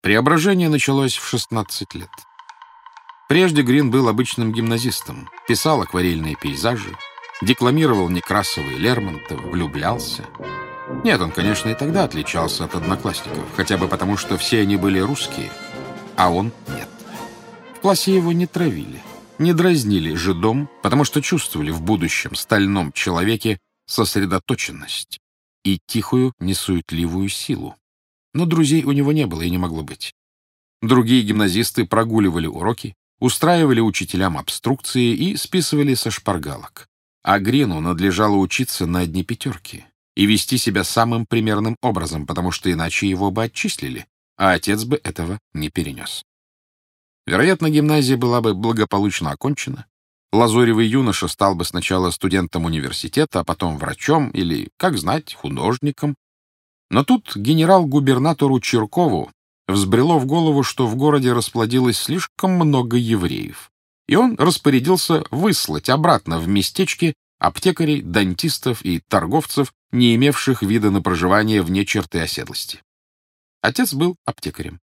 Преображение началось в 16 лет. Прежде Грин был обычным гимназистом, писал акварельные пейзажи, декламировал Некрасова и Лермонтова, влюблялся. Нет, он, конечно, и тогда отличался от одноклассников, хотя бы потому, что все они были русские, а он нет. В классе его не травили, не дразнили жидом, потому что чувствовали в будущем стальном человеке сосредоточенность и тихую, несуетливую силу. Но друзей у него не было и не могло быть. Другие гимназисты прогуливали уроки, устраивали учителям обструкции и списывали со шпаргалок. А Грину надлежало учиться на одни пятерки и вести себя самым примерным образом, потому что иначе его бы отчислили, а отец бы этого не перенес. Вероятно, гимназия была бы благополучно окончена. Лазоревый юноша стал бы сначала студентом университета, а потом врачом или, как знать, художником, но тут генерал-губернатору Черкову взбрело в голову, что в городе расплодилось слишком много евреев, и он распорядился выслать обратно в местечки аптекарей, дантистов и торговцев, не имевших вида на проживание вне черты оседлости. Отец был аптекарем,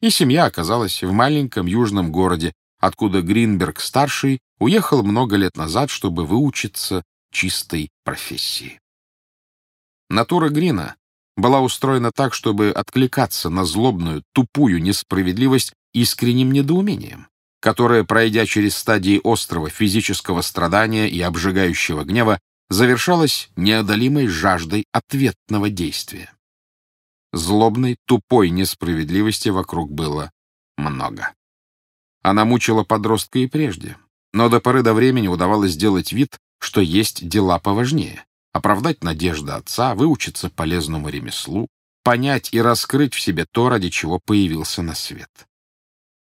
и семья оказалась в маленьком южном городе, откуда Гринберг-старший уехал много лет назад, чтобы выучиться чистой профессии. Натура Грина была устроена так, чтобы откликаться на злобную, тупую несправедливость искренним недоумением, которое, пройдя через стадии острого физического страдания и обжигающего гнева, завершалось неодолимой жаждой ответного действия. Злобной, тупой несправедливости вокруг было много. Она мучила подростка и прежде, но до поры до времени удавалось сделать вид, что есть дела поважнее оправдать надежды отца, выучиться полезному ремеслу, понять и раскрыть в себе то, ради чего появился на свет.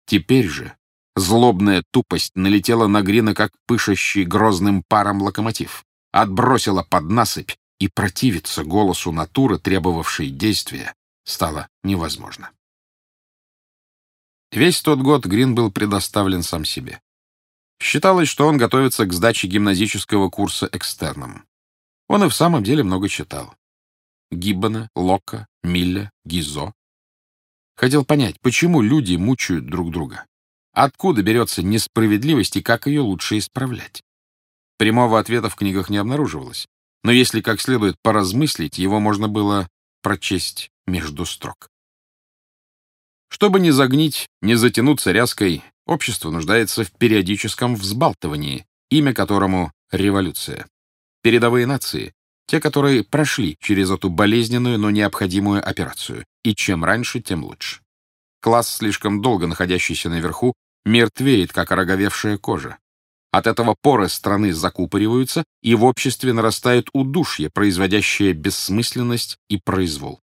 Теперь же злобная тупость налетела на Грина, как пышащий грозным паром локомотив, отбросила под насыпь, и противиться голосу натуры, требовавшей действия, стало невозможно. Весь тот год Грин был предоставлен сам себе. Считалось, что он готовится к сдаче гимназического курса экстерном. Он и в самом деле много читал. Гиббона, Лока, Милля, Гизо. Хотел понять, почему люди мучают друг друга. Откуда берется несправедливость и как ее лучше исправлять? Прямого ответа в книгах не обнаруживалось, но если как следует поразмыслить, его можно было прочесть между строк. Чтобы не загнить, не затянуться ряской, общество нуждается в периодическом взбалтывании, имя которому — революция. Передовые нации — те, которые прошли через эту болезненную, но необходимую операцию. И чем раньше, тем лучше. Класс, слишком долго находящийся наверху, мертвеет, как ороговевшая кожа. От этого поры страны закупориваются, и в обществе нарастает удушье, производящее бессмысленность и произвол.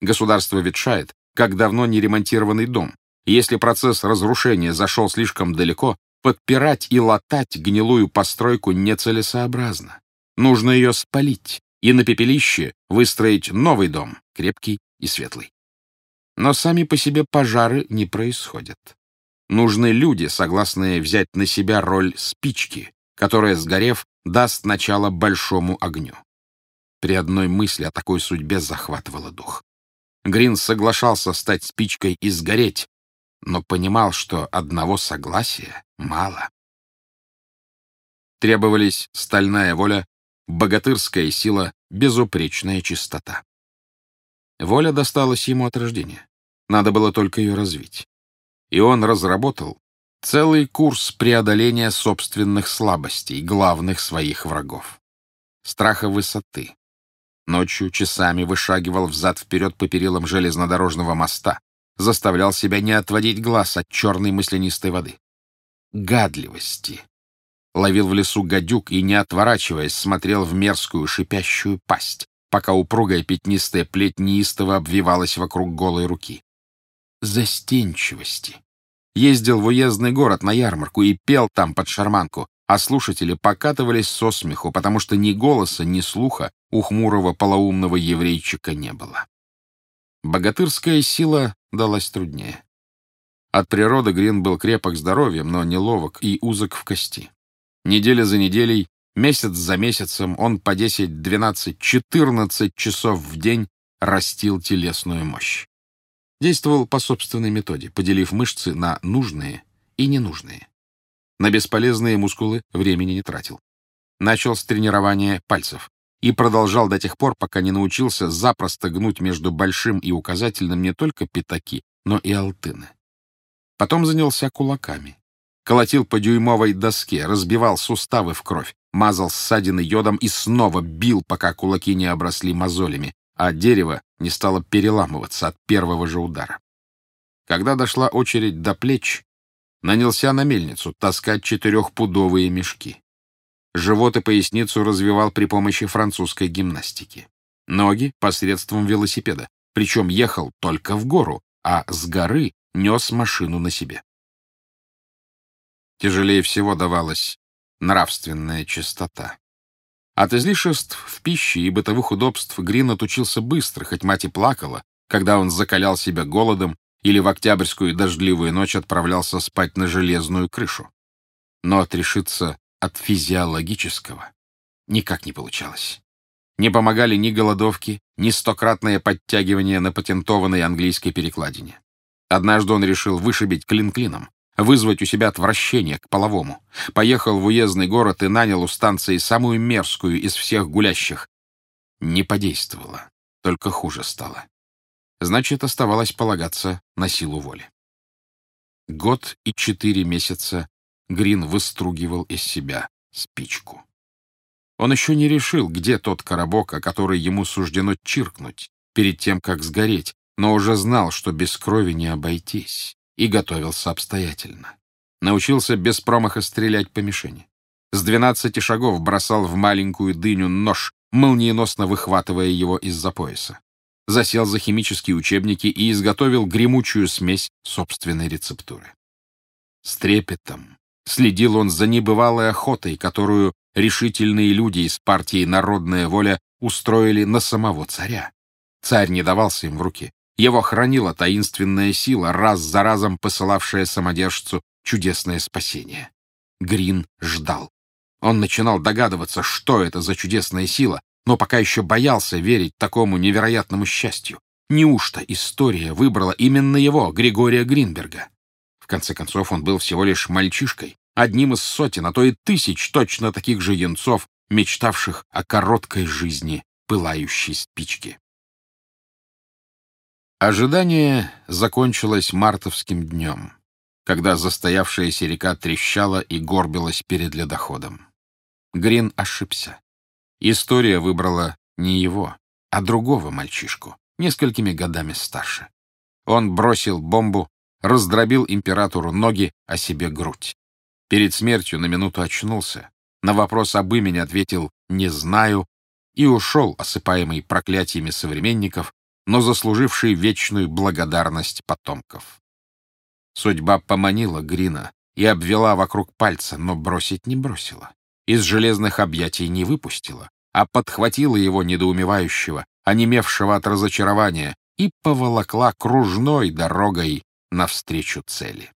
Государство ветшает, как давно не ремонтированный дом. Если процесс разрушения зашел слишком далеко, подпирать и латать гнилую постройку нецелесообразно. Нужно ее спалить и на пепелище выстроить новый дом, крепкий и светлый. Но сами по себе пожары не происходят. Нужны люди, согласные взять на себя роль спички, которая, сгорев, даст начало большому огню. При одной мысли о такой судьбе захватывало дух. Грин соглашался стать спичкой и сгореть, но понимал, что одного согласия мало. Требовались стальная воля богатырская сила, безупречная чистота. Воля досталась ему от рождения. Надо было только ее развить. И он разработал целый курс преодоления собственных слабостей, главных своих врагов. Страха высоты. Ночью часами вышагивал взад-вперед по перилам железнодорожного моста, заставлял себя не отводить глаз от черной мысленистой воды. Гадливости, ловил в лесу гадюк и, не отворачиваясь, смотрел в мерзкую шипящую пасть, пока упругая пятнистая плеть неистово обвивалась вокруг голой руки. Застенчивости. Ездил в уездный город на ярмарку и пел там под шарманку, а слушатели покатывались со смеху, потому что ни голоса, ни слуха у хмурого полоумного еврейчика не было. Богатырская сила далась труднее. От природы Грин был крепок здоровьем, но неловок и узок в кости. Неделя за неделей, месяц за месяцем он по 10, 12, 14 часов в день растил телесную мощь. Действовал по собственной методе, поделив мышцы на нужные и ненужные. На бесполезные мускулы времени не тратил. Начал с тренирования пальцев и продолжал до тех пор, пока не научился запросто гнуть между большим и указательным не только пятаки, но и алтыны. Потом занялся кулаками. Колотил по дюймовой доске, разбивал суставы в кровь, мазал ссадины йодом и снова бил, пока кулаки не обросли мозолями, а дерево не стало переламываться от первого же удара. Когда дошла очередь до плеч, нанялся на мельницу таскать четырехпудовые мешки. Живот и поясницу развивал при помощи французской гимнастики. Ноги — посредством велосипеда, причем ехал только в гору, а с горы нес машину на себе. Тяжелее всего давалась нравственная чистота. От излишеств в пище и бытовых удобств Грин отучился быстро, хоть мать и плакала, когда он закалял себя голодом или в октябрьскую дождливую ночь отправлялся спать на железную крышу. Но отрешиться от физиологического никак не получалось. Не помогали ни голодовки, ни стократное подтягивание на патентованной английской перекладине. Однажды он решил вышибить клин клином, вызвать у себя отвращение к половому. Поехал в уездный город и нанял у станции самую мерзкую из всех гулящих. Не подействовало, только хуже стало. Значит, оставалось полагаться на силу воли. Год и четыре месяца Грин выстругивал из себя спичку. Он еще не решил, где тот коробок, о который ему суждено чиркнуть, перед тем, как сгореть, но уже знал, что без крови не обойтись и готовился обстоятельно. Научился без промаха стрелять по мишени. С двенадцати шагов бросал в маленькую дыню нож, молниеносно выхватывая его из-за пояса. Засел за химические учебники и изготовил гремучую смесь собственной рецептуры. С трепетом следил он за небывалой охотой, которую решительные люди из партии «Народная воля» устроили на самого царя. Царь не давался им в руки. Его хранила таинственная сила, раз за разом посылавшая самодержцу чудесное спасение. Грин ждал. Он начинал догадываться, что это за чудесная сила, но пока еще боялся верить такому невероятному счастью. Неужто история выбрала именно его, Григория Гринберга? В конце концов, он был всего лишь мальчишкой, одним из сотен, а то и тысяч точно таких же янцов, мечтавших о короткой жизни пылающей спички. Ожидание закончилось мартовским днем, когда застоявшаяся река трещала и горбилась перед ледоходом. Грин ошибся. История выбрала не его, а другого мальчишку, несколькими годами старше. Он бросил бомбу, раздробил императору ноги, а себе грудь. Перед смертью на минуту очнулся, на вопрос об имени ответил «не знаю» и ушел, осыпаемый проклятиями современников, но заслуживший вечную благодарность потомков. Судьба поманила Грина и обвела вокруг пальца, но бросить не бросила. Из железных объятий не выпустила, а подхватила его недоумевающего, онемевшего от разочарования, и поволокла кружной дорогой навстречу цели.